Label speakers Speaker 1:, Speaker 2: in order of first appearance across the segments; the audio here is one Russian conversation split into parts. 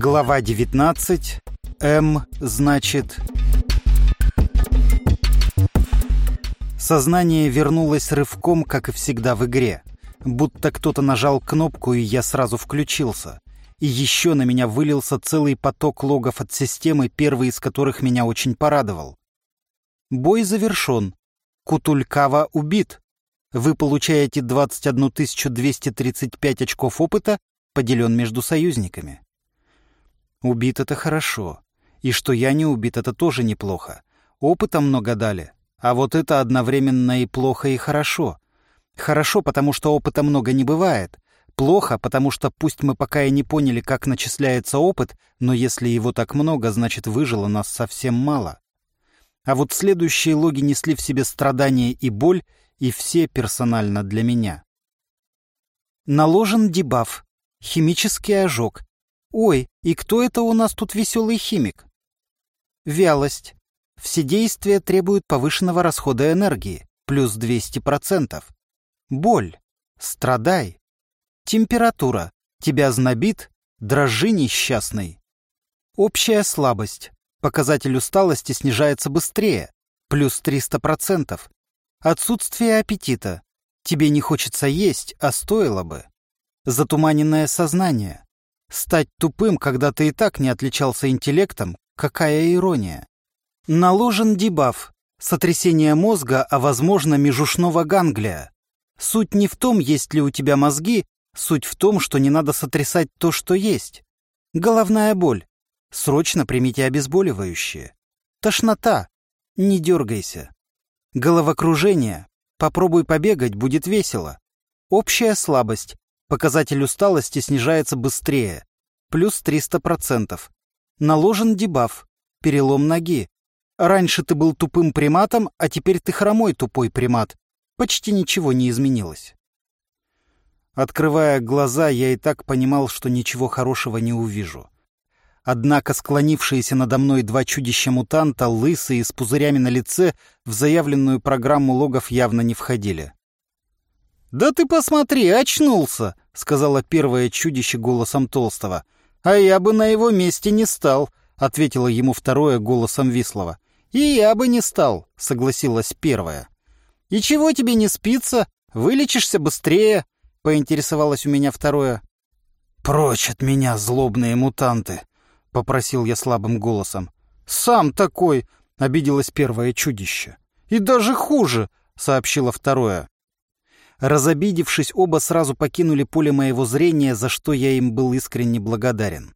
Speaker 1: Глава 19. М, значит... Сознание вернулось рывком, как и всегда в игре. Будто кто-то нажал кнопку, и я сразу включился. И еще на меня вылился целый поток логов от системы, первый из которых меня очень порадовал. Бой завершен. Кутулькава убит. Вы получаете 21 235 очков опыта, поделен между союзниками. Убит — это хорошо. И что я не убит — это тоже неплохо. Опыта много дали. А вот это одновременно и плохо, и хорошо. Хорошо, потому что опыта много не бывает. Плохо, потому что пусть мы пока и не поняли, как начисляется опыт, но если его так много, значит выжило нас совсем мало. А вот следующие логи несли в себе страдания и боль, и все персонально для меня. Наложен дебаф. Химический ожог. Ой, и кто это у нас тут веселый химик? Вялость. Все действия требуют повышенного расхода энергии, плюс 200%. Боль. Страдай. Температура. Тебя знобит, дрожи несчастный. Общая слабость. Показатель усталости снижается быстрее, плюс 300%. Отсутствие аппетита. Тебе не хочется есть, а стоило бы. Затуманенное сознание. Стать тупым, когда ты и так не отличался интеллектом, какая ирония. Наложен дебаф. Сотрясение мозга, а возможно межушного ганглия. Суть не в том, есть ли у тебя мозги, суть в том, что не надо сотрясать то, что есть. Головная боль. Срочно примите обезболивающее. Тошнота. Не дергайся. Головокружение. Попробуй побегать, будет весело. Общая слабость. Показатель усталости снижается быстрее. Плюс 300%. Наложен дебаф. Перелом ноги. Раньше ты был тупым приматом, а теперь ты хромой тупой примат. Почти ничего не изменилось. Открывая глаза, я и так понимал, что ничего хорошего не увижу. Однако склонившиеся надо мной два чудища-мутанта, лысые, с пузырями на лице, в заявленную программу логов явно не входили. «Да ты посмотри, очнулся!» — сказала первое чудище голосом Толстого. «А я бы на его месте не стал», — ответила ему второе голосом Вислова. «И я бы не стал», — согласилась первая. «И чего тебе не спится? Вылечишься быстрее», — поинтересовалась у меня второе. «Прочь от меня, злобные мутанты!» — попросил я слабым голосом. «Сам такой!» — обиделось первое чудище. «И даже хуже!» — сообщило второе. Разобидевшись, оба сразу покинули поле моего зрения, за что я им был искренне благодарен.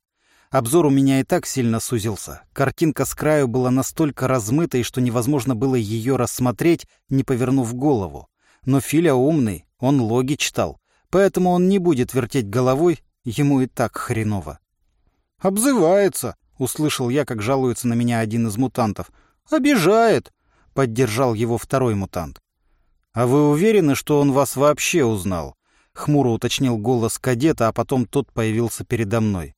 Speaker 1: Обзор у меня и так сильно сузился. Картинка с краю была настолько размытой, что невозможно было ее рассмотреть, не повернув голову. Но Филя умный, он логи читал, поэтому он не будет вертеть головой, ему и так хреново. «Обзывается», — услышал я, как жалуется на меня один из мутантов. «Обижает», — поддержал его второй мутант. «А вы уверены, что он вас вообще узнал?» — хмуро уточнил голос кадета, а потом тот появился передо мной.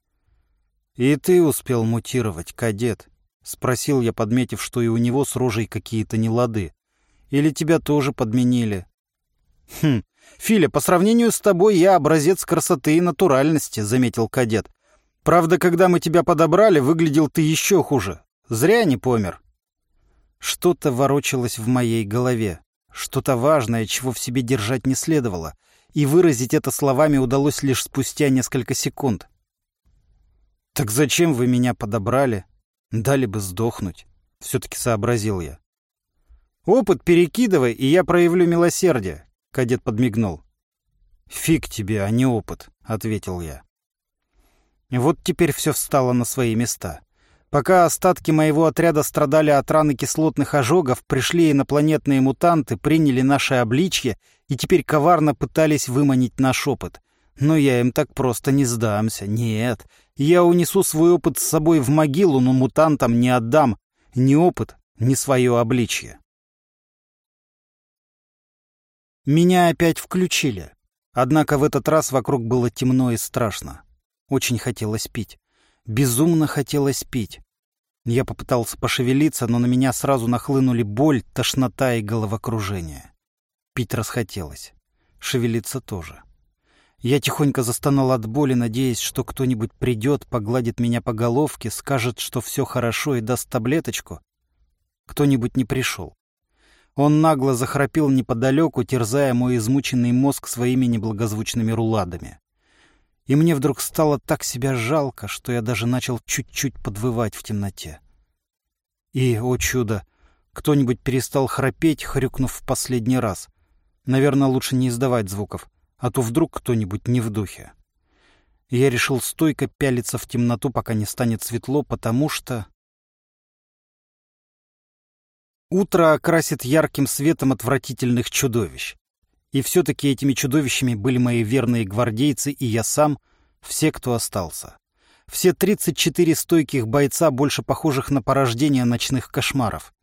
Speaker 1: «И ты успел мутировать, кадет?» — спросил я, подметив, что и у него с рожей какие-то нелады. «Или тебя тоже подменили?» «Хм, Филя, по сравнению с тобой я образец красоты и натуральности», — заметил кадет. «Правда, когда мы тебя подобрали, выглядел ты еще хуже. Зря не помер». Что-то ворочалось в моей голове. Что-то важное, чего в себе держать не следовало, и выразить это словами удалось лишь спустя несколько секунд. «Так зачем вы меня подобрали? Дали бы сдохнуть», — все-таки сообразил я. «Опыт перекидывай, и я проявлю милосердие», — кадет подмигнул. «Фиг тебе, а не опыт», — ответил я. Вот теперь все встало на свои места. Пока остатки моего отряда страдали от раны кислотных ожогов, пришли инопланетные мутанты, приняли наше обличье и теперь коварно пытались выманить наш опыт. Но я им так просто не сдамся. Нет, я унесу свой опыт с собой в могилу, но мутантам не отдам ни опыт, ни свое обличье. Меня опять включили. Однако в этот раз вокруг было темно и страшно. Очень хотелось пить. Безумно хотелось пить. Я попытался пошевелиться, но на меня сразу нахлынули боль, тошнота и головокружение. Пить расхотелось. Шевелиться тоже. Я тихонько застонал от боли, надеясь, что кто-нибудь придет, погладит меня по головке, скажет, что все хорошо и даст таблеточку. Кто-нибудь не пришел. Он нагло захрапел неподалеку, терзая мой измученный мозг своими неблагозвучными руладами. И мне вдруг стало так себя жалко, что я даже начал чуть-чуть подвывать в темноте. И, о чудо, кто-нибудь перестал храпеть, хрюкнув в последний раз. Наверное, лучше не издавать звуков, а то вдруг кто-нибудь не в духе. И я решил стойко пялиться в темноту, пока не станет светло, потому что... Утро окрасит ярким светом отвратительных чудовищ. И все-таки этими чудовищами были мои верные гвардейцы и я сам, все, кто остался. Все 34 стойких бойца, больше похожих на порождение ночных кошмаров.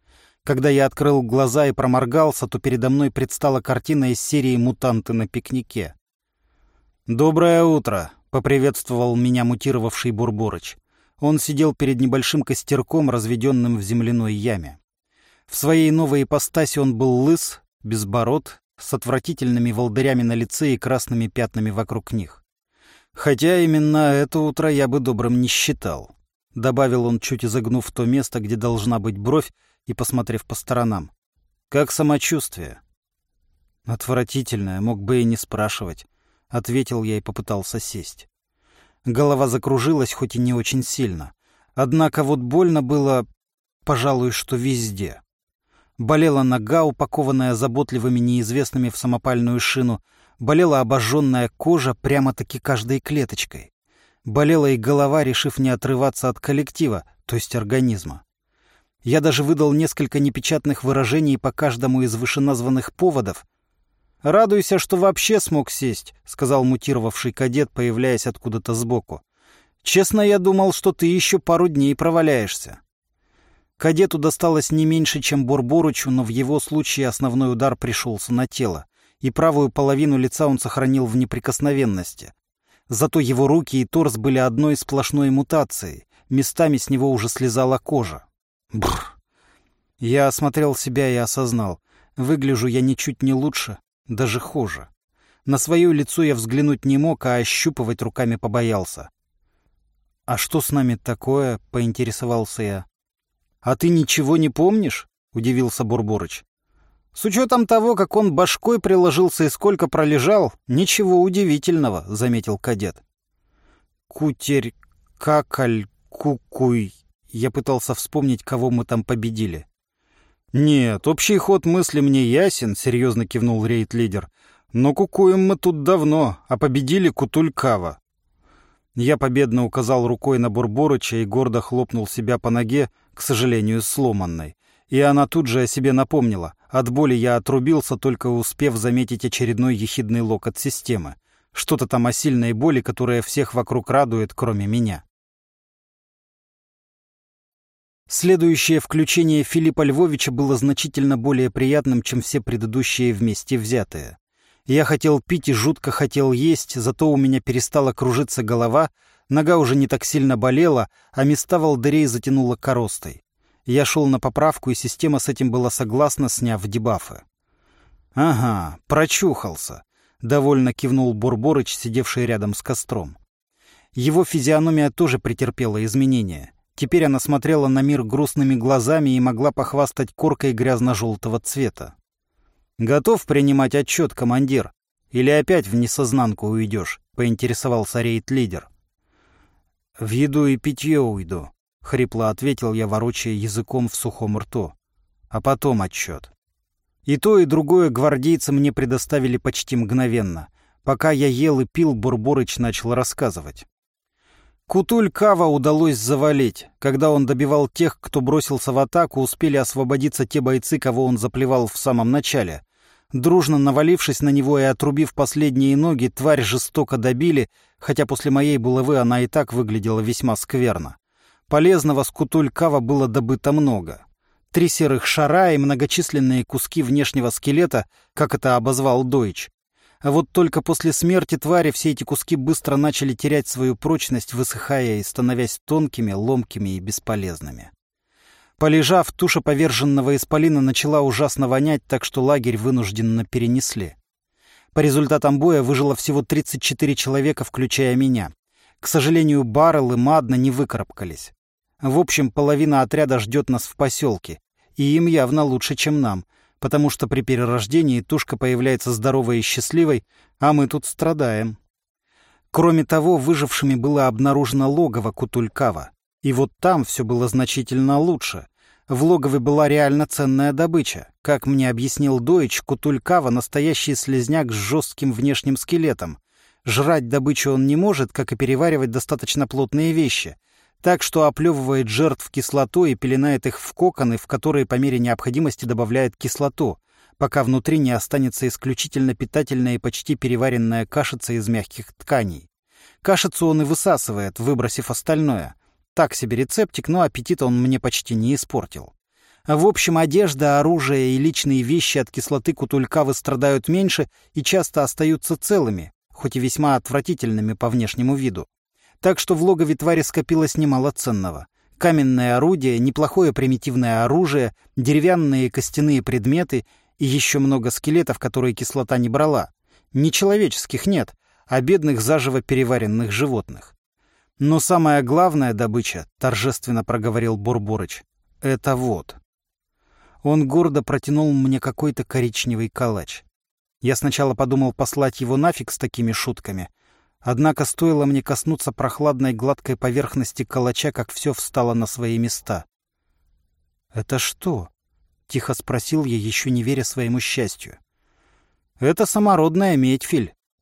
Speaker 1: Когда я открыл глаза и проморгался, то передо мной предстала картина из серии «Мутанты на пикнике». «Доброе утро!» — поприветствовал меня мутировавший Бурборыч. Он сидел перед небольшим костерком, разведенным в земляной яме. В своей новой ипостаси он был лыс, безбород, с отвратительными волдырями на лице и красными пятнами вокруг них. Хотя именно это утро я бы добрым не считал. Добавил он, чуть изогнув то место, где должна быть бровь, и посмотрев по сторонам. «Как самочувствие?» «Отвратительное, мог бы и не спрашивать», — ответил я и попытался сесть. Голова закружилась, хоть и не очень сильно. Однако вот больно было, пожалуй, что везде. Болела нога, упакованная заботливыми неизвестными в самопальную шину. Болела обожженная кожа прямо-таки каждой клеточкой. Болела и голова, решив не отрываться от коллектива, то есть организма. Я даже выдал несколько непечатных выражений по каждому из вышеназванных поводов. «Радуйся, что вообще смог сесть», — сказал мутировавший кадет, появляясь откуда-то сбоку. «Честно, я думал, что ты еще пару дней проваляешься». Кадету досталось не меньше, чем Борборычу, но в его случае основной удар пришелся на тело, и правую половину лица он сохранил в неприкосновенности. Зато его руки и торс были одной сплошной мутацией, местами с него уже слезала кожа. Бррр. Я осмотрел себя и осознал, выгляжу я ничуть не лучше, даже хуже. На свое лицо я взглянуть не мог, а ощупывать руками побоялся. «А что с нами такое?» — поинтересовался я. «А ты ничего не помнишь?» — удивился Бурборыч. «С учетом того, как он башкой приложился и сколько пролежал, ничего удивительного», — заметил кадет. «Кутерь, какаль, кукуй...» Я пытался вспомнить, кого мы там победили. «Нет, общий ход мысли мне ясен», — серьезно кивнул рейд-лидер. «Но кукуем мы тут давно, а победили Кутулькава. Я победно указал рукой на Бурборыча и гордо хлопнул себя по ноге, к сожалению, сломанной. И она тут же о себе напомнила. От боли я отрубился, только успев заметить очередной ехидный локот системы. Что-то там о сильной боли, которая всех вокруг радует, кроме меня. Следующее включение Филиппа Львовича было значительно более приятным, чем все предыдущие вместе взятые. Я хотел пить и жутко хотел есть, зато у меня перестала кружиться голова, нога уже не так сильно болела, а места волдырей затянуло коростой. Я шел на поправку, и система с этим была согласна, сняв дебафы. «Ага, прочухался», — довольно кивнул Бурборыч, сидевший рядом с костром. Его физиономия тоже претерпела изменения. Теперь она смотрела на мир грустными глазами и могла похвастать коркой грязно-желтого цвета. «Готов принимать отчет, командир? Или опять в несознанку уйдешь?» — поинтересовался рейд-лидер. «В еду и питье уйду», — хрипло ответил я, ворочая языком в сухом рту. «А потом отчет». И то, и другое гвардейцы мне предоставили почти мгновенно. Пока я ел и пил, Бурборыч начал рассказывать. Кутуль Кава удалось завалить. Когда он добивал тех, кто бросился в атаку, успели освободиться те бойцы, кого он заплевал в самом начале. Дружно навалившись на него и отрубив последние ноги, тварь жестоко добили, хотя после моей булавы она и так выглядела весьма скверно. Полезного с Кутулькава было добыто много. Три серых шара и многочисленные куски внешнего скелета, как это обозвал Дойч. А вот только после смерти твари все эти куски быстро начали терять свою прочность, высыхая и становясь тонкими, ломкими и бесполезными. Полежав, туша поверженного исполина начала ужасно вонять, так что лагерь вынужденно перенесли. По результатам боя выжило всего 34 человека, включая меня. К сожалению, Баррелл и Мадна не выкарабкались. В общем, половина отряда ждет нас в поселке, и им явно лучше, чем нам, потому что при перерождении тушка появляется здоровой и счастливой, а мы тут страдаем. Кроме того, выжившими было обнаружено логово Кутулькава, и вот там все было значительно лучше. В логове была реально ценная добыча. Как мне объяснил Дойч, Кутулькава — настоящий слезняк с жестким внешним скелетом. Жрать добычу он не может, как и переваривать достаточно плотные вещи. Так что оплевывает жертв кислотой и пеленает их в коконы, в которые по мере необходимости добавляет кислоту, пока внутри не останется исключительно питательная и почти переваренная кашица из мягких тканей. Кашицу он и высасывает, выбросив остальное — так себе рецептик, но аппетит он мне почти не испортил. В общем, одежда, оружие и личные вещи от кислоты кутулькавы страдают меньше и часто остаются целыми, хоть и весьма отвратительными по внешнему виду. Так что в логове твари скопилось немало ценного. Каменное орудие, неплохое примитивное оружие, деревянные костяные предметы и еще много скелетов, которые кислота не брала. Нечеловеческих нет, а бедных заживо переваренных животных. Но самая главная добыча, торжественно проговорил Бурборыч, это вот. Он гордо протянул мне какой-то коричневый калач. Я сначала подумал послать его нафиг с такими шутками, однако стоило мне коснуться прохладной гладкой поверхности калача, как все встало на свои места. «Это что?» — тихо спросил я, еще не веря своему счастью. «Это самородная медь,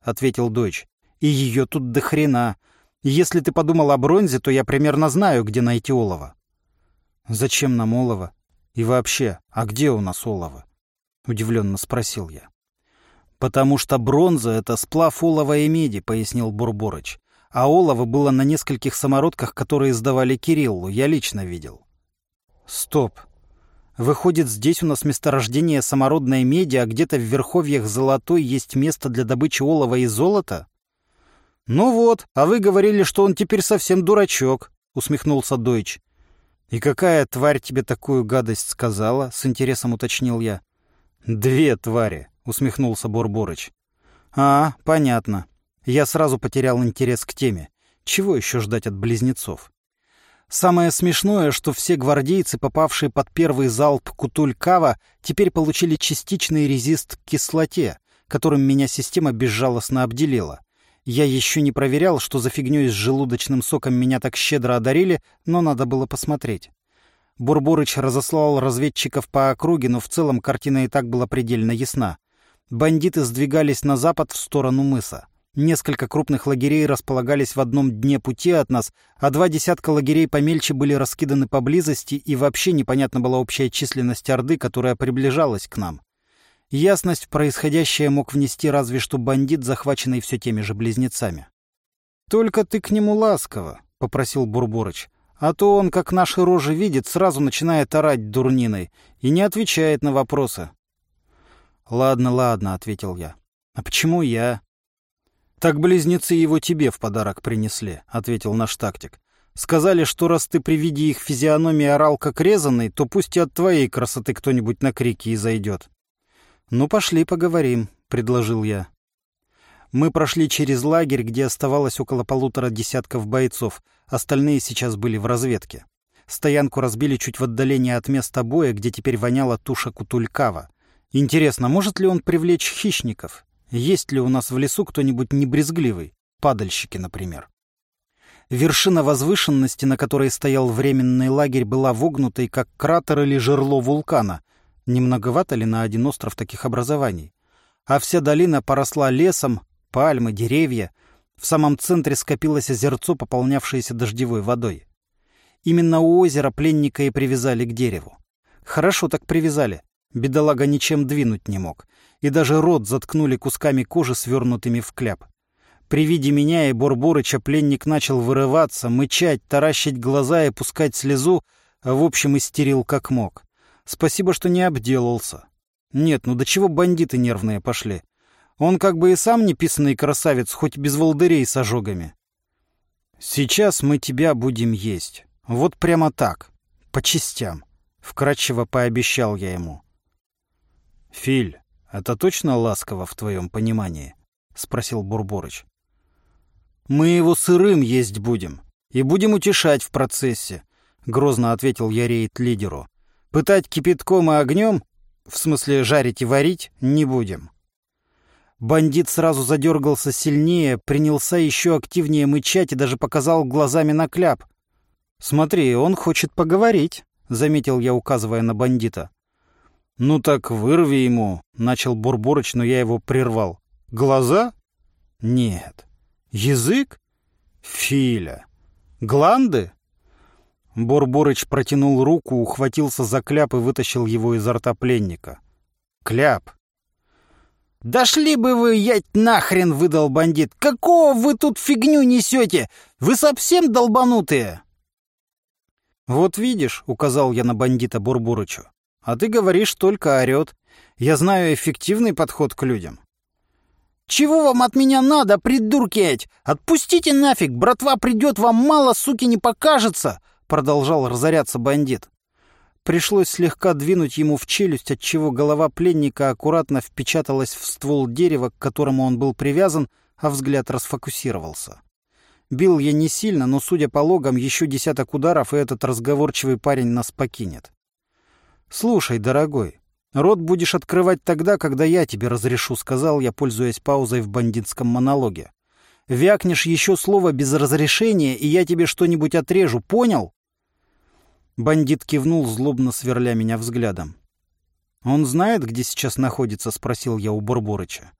Speaker 1: ответил дочь. «И ее тут до хрена. Если ты подумал о бронзе, то я примерно знаю, где найти олово. Зачем нам олово? И вообще, а где у нас олово? Удивленно спросил я. Потому что бронза — это сплав олова и меди, пояснил Бурборыч. А олово было на нескольких самородках, которые сдавали Кириллу, я лично видел. Стоп. Выходит, здесь у нас месторождение самородной меди, а где-то в верховьях Золотой есть место для добычи олова и золота? «Ну вот, а вы говорили, что он теперь совсем дурачок», — усмехнулся Дойч. «И какая тварь тебе такую гадость сказала?» — с интересом уточнил я. «Две твари», — усмехнулся Борборыч. «А, понятно. Я сразу потерял интерес к теме. Чего еще ждать от близнецов?» Самое смешное, что все гвардейцы, попавшие под первый залп Кутуль-Кава, теперь получили частичный резист к кислоте, которым меня система безжалостно обделила. Я еще не проверял, что за фигнёй с желудочным соком меня так щедро одарили, но надо было посмотреть. Бурборыч разослал разведчиков по округе, но в целом картина и так была предельно ясна. Бандиты сдвигались на запад в сторону мыса. Несколько крупных лагерей располагались в одном дне пути от нас, а два десятка лагерей помельче были раскиданы поблизости, и вообще непонятна была общая численность Орды, которая приближалась к нам. Ясность в происходящее мог внести разве что бандит, захваченный все теми же близнецами. «Только ты к нему ласково», — попросил Бурборыч. «А то он, как наши рожи видит, сразу начинает орать дурниной и не отвечает на вопросы». «Ладно, ладно», — ответил я. «А почему я?» «Так близнецы его тебе в подарок принесли», — ответил наш тактик. «Сказали, что раз ты при виде их физиономии орал как резанный, то пусть и от твоей красоты кто-нибудь на крики и зайдет». «Ну, пошли поговорим», — предложил я. Мы прошли через лагерь, где оставалось около полутора десятков бойцов, остальные сейчас были в разведке. Стоянку разбили чуть в отдалении от места боя, где теперь воняла туша Кутулькава. Интересно, может ли он привлечь хищников? Есть ли у нас в лесу кто-нибудь небрезгливый? Падальщики, например. Вершина возвышенности, на которой стоял временный лагерь, была вогнутой, как кратер или жерло вулкана, не многовато ли на один остров таких образований? А вся долина поросла лесом, пальмы, деревья. В самом центре скопилось озерцо, пополнявшееся дождевой водой. Именно у озера пленника и привязали к дереву. Хорошо так привязали. Бедолага ничем двинуть не мог. И даже рот заткнули кусками кожи, свернутыми в кляп. При виде меня и Борборыча пленник начал вырываться, мычать, таращить глаза и пускать слезу, а в общем истерил как мог. Спасибо, что не обделался. Нет, ну до чего бандиты нервные пошли. Он как бы и сам неписанный красавец, хоть без волдырей с ожогами. Сейчас мы тебя будем есть. Вот прямо так, по частям. Вкратчиво пообещал я ему. Филь, Это точно ласково в твоем понимании? Спросил Бурборыч. Мы его сырым есть будем и будем утешать в процессе, грозно ответил я рейд-лидеру. Пытать кипятком и огнем, в смысле жарить и варить, не будем. Бандит сразу задергался сильнее, принялся еще активнее мычать и даже показал глазами на кляп. «Смотри, он хочет поговорить», — заметил я, указывая на бандита. «Ну так вырви ему», — начал Бурборыч, но я его прервал. «Глаза? Нет. Язык? Филя. Гланды?» Бурборыч протянул руку, ухватился за кляп и вытащил его изо рта пленника. «Кляп! «Дошли бы вы, ять нахрен!» — выдал бандит. «Какого вы тут фигню несете? Вы совсем долбанутые!» «Вот видишь», — указал я на бандита Бурбурычу, — «а ты говоришь, только орёт. Я знаю эффективный подход к людям». «Чего вам от меня надо, придурки Отпустите нафиг, братва придет, вам мало, суки, не покажется!» — продолжал разоряться бандит. Пришлось слегка двинуть ему в челюсть, отчего голова пленника аккуратно впечаталась в ствол дерева, к которому он был привязан, а взгляд расфокусировался. Бил я не сильно, но, судя по логам, еще десяток ударов, и этот разговорчивый парень нас покинет. «Слушай, дорогой, рот будешь открывать тогда, когда я тебе разрешу», — сказал я, пользуясь паузой в бандитском монологе. «Вякнешь еще слово без разрешения, и я тебе что-нибудь отрежу, понял?» Бандит кивнул, злобно сверля меня взглядом. «Он знает, где сейчас находится?» — спросил я у Бурборыча.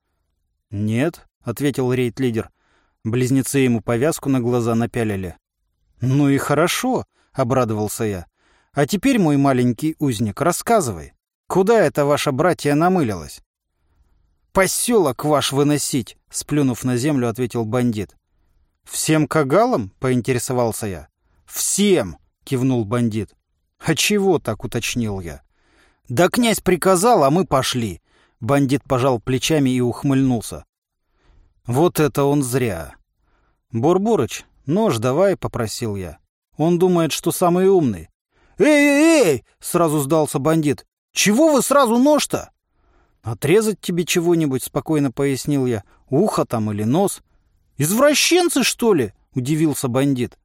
Speaker 1: «Нет», — ответил рейд-лидер. Близнецы ему повязку на глаза напялили. «Ну и хорошо», — обрадовался я. «А теперь, мой маленький узник, рассказывай, куда это ваша братья намылилась?» «Поселок ваш выносить», — сплюнув на землю, ответил бандит. «Всем кагалам?» — поинтересовался я. «Всем!» — кивнул бандит. «А чего так?» — уточнил я. «Да князь приказал, а мы пошли!» Бандит пожал плечами и ухмыльнулся. «Вот это он зря!» «Бурбурыч, нож давай!» — попросил я. «Он думает, что самый умный». «Эй, эй, эй!» — сразу сдался бандит. «Чего вы сразу нож-то?» «Отрезать тебе чего-нибудь», — спокойно пояснил я. «Ухо там или нос». «Извращенцы, что ли?» — удивился бандит.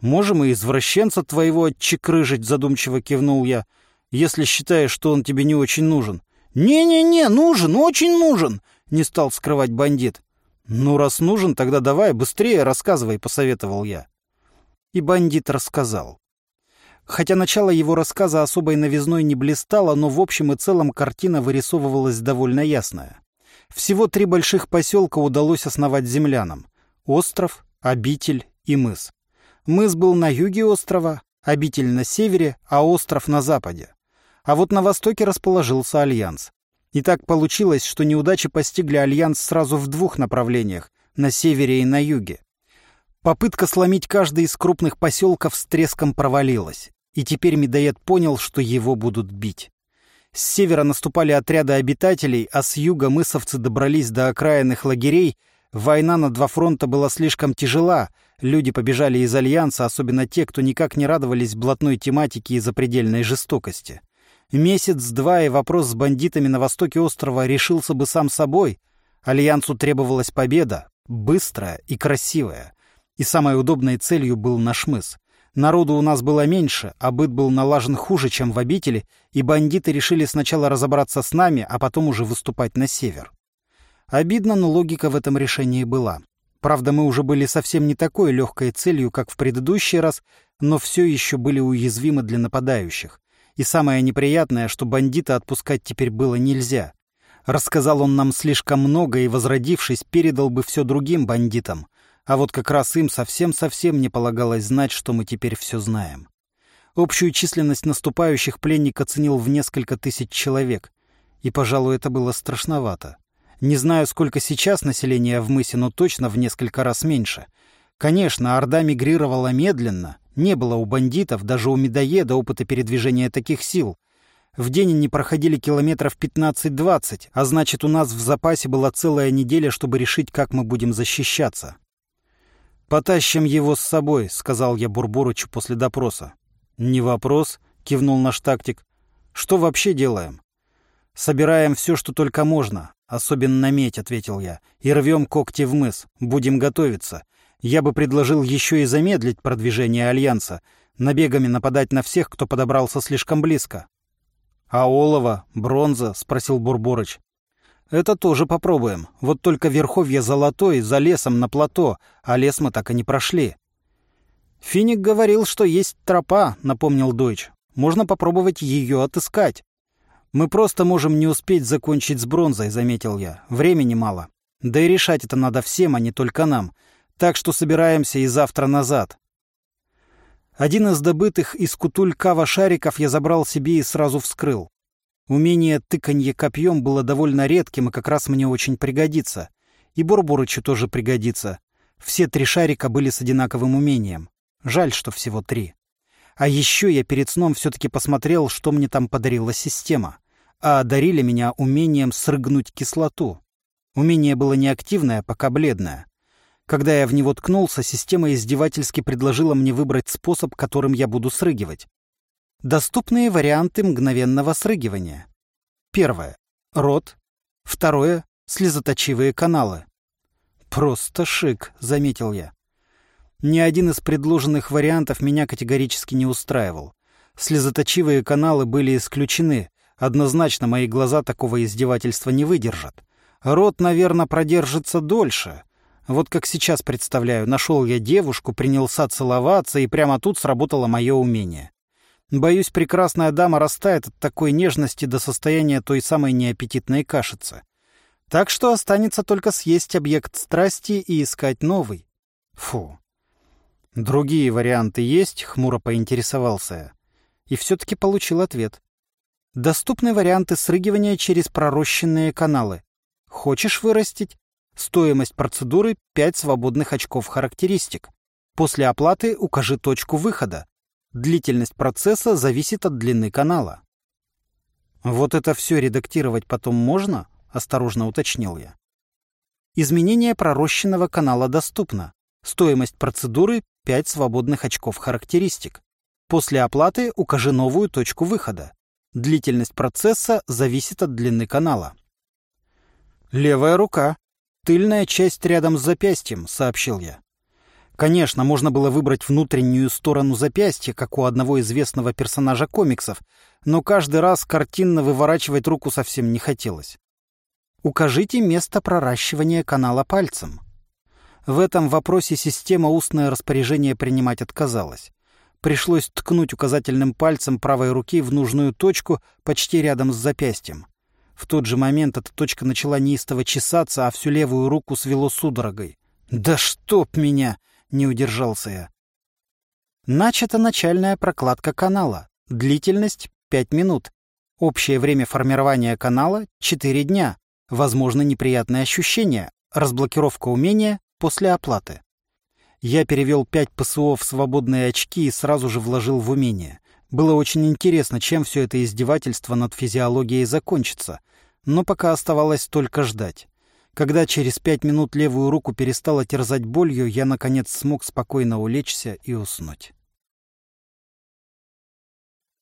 Speaker 1: «Можем и извращенца твоего отчекрыжить», — задумчиво кивнул я, «если считаешь, что он тебе не очень нужен». «Не-не-не, нужен, очень нужен», — не стал скрывать бандит. «Ну, раз нужен, тогда давай, быстрее рассказывай», — посоветовал я. И бандит рассказал. Хотя начало его рассказа особой новизной не блистало, но в общем и целом картина вырисовывалась довольно ясная. Всего три больших поселка удалось основать землянам — остров, обитель и мыс. Мыс был на юге острова, обитель на севере, а остров на западе. А вот на востоке расположился Альянс. И так получилось, что неудачи постигли Альянс сразу в двух направлениях — на севере и на юге. Попытка сломить каждый из крупных поселков с треском провалилась, и теперь Медоед понял, что его будут бить. С севера наступали отряды обитателей, а с юга мысовцы добрались до окраинных лагерей. Война на два фронта была слишком тяжела — Люди побежали из Альянса, особенно те, кто никак не радовались блатной тематике и запредельной жестокости. Месяц-два, и вопрос с бандитами на востоке острова решился бы сам собой. Альянсу требовалась победа, быстрая и красивая. И самой удобной целью был наш мыс. Народу у нас было меньше, а быт был налажен хуже, чем в обители, и бандиты решили сначала разобраться с нами, а потом уже выступать на север. Обидно, но логика в этом решении была. Правда, мы уже были совсем не такой легкой целью, как в предыдущий раз, но все еще были уязвимы для нападающих. И самое неприятное, что бандита отпускать теперь было нельзя. Рассказал он нам слишком много и, возродившись, передал бы все другим бандитам. А вот как раз им совсем-совсем не полагалось знать, что мы теперь все знаем. Общую численность наступающих пленник оценил в несколько тысяч человек. И, пожалуй, это было страшновато. Не знаю, сколько сейчас населения в мысе, но точно в несколько раз меньше. Конечно, Орда мигрировала медленно. Не было у бандитов, даже у медоеда, опыта передвижения таких сил. В день они проходили километров 15-20, а значит, у нас в запасе была целая неделя, чтобы решить, как мы будем защищаться. «Потащим его с собой», — сказал я Бурбурычу после допроса. «Не вопрос», — кивнул наш тактик. «Что вообще делаем?» «Собираем все, что только можно, особенно медь», — ответил я, — «и рвем когти в мыс. Будем готовиться. Я бы предложил еще и замедлить продвижение Альянса, набегами нападать на всех, кто подобрался слишком близко». «А олово? Бронза?» — спросил Бурборыч. «Это тоже попробуем. Вот только верховье золотой, за лесом на плато, а лес мы так и не прошли». «Финик говорил, что есть тропа», — напомнил Дойч. «Можно попробовать ее отыскать». «Мы просто можем не успеть закончить с бронзой», — заметил я. «Времени мало. Да и решать это надо всем, а не только нам. Так что собираемся и завтра назад». Один из добытых из кутуль-кава шариков я забрал себе и сразу вскрыл. Умение тыканье копьем было довольно редким и как раз мне очень пригодится. И Бурбурычу тоже пригодится. Все три шарика были с одинаковым умением. Жаль, что всего три. А еще я перед сном все-таки посмотрел, что мне там подарила система а одарили меня умением срыгнуть кислоту. Умение было неактивное, пока бледное. Когда я в него ткнулся, система издевательски предложила мне выбрать способ, которым я буду срыгивать. Доступные варианты мгновенного срыгивания. Первое. Рот. Второе. Слезоточивые каналы. «Просто шик», — заметил я. Ни один из предложенных вариантов меня категорически не устраивал. Слезоточивые каналы были исключены, Однозначно мои глаза такого издевательства не выдержат. Рот, наверное, продержится дольше. Вот как сейчас представляю, нашел я девушку, принялся целоваться, и прямо тут сработало мое умение. Боюсь, прекрасная дама растает от такой нежности до состояния той самой неаппетитной кашицы. Так что останется только съесть объект страсти и искать новый. Фу. Другие варианты есть, хмуро поинтересовался я. И все-таки получил ответ. Доступны варианты срыгивания через пророщенные каналы. Хочешь вырастить? Стоимость процедуры — 5 свободных очков характеристик. После оплаты укажи точку выхода. Длительность процесса зависит от длины канала. «Вот это все редактировать потом можно?» — осторожно уточнил я. Изменение пророщенного канала доступно. Стоимость процедуры — 5 свободных очков характеристик. После оплаты укажи новую точку выхода. Длительность процесса зависит от длины канала. «Левая рука. Тыльная часть рядом с запястьем», — сообщил я. Конечно, можно было выбрать внутреннюю сторону запястья, как у одного известного персонажа комиксов, но каждый раз картинно выворачивать руку совсем не хотелось. Укажите место проращивания канала пальцем. В этом вопросе система устное распоряжение принимать отказалась. Пришлось ткнуть указательным пальцем правой руки в нужную точку почти рядом с запястьем. В тот же момент эта точка начала неистово чесаться, а всю левую руку свело судорогой. «Да чтоб меня!» — не удержался я. Начата начальная прокладка канала. Длительность — 5 минут. Общее время формирования канала — 4 дня. Возможно, неприятные ощущения. Разблокировка умения после оплаты. Я перевел пять ПСО в свободные очки и сразу же вложил в умение. Было очень интересно, чем все это издевательство над физиологией закончится. Но пока оставалось только ждать. Когда через пять минут левую руку перестала терзать болью, я, наконец, смог спокойно улечься и уснуть.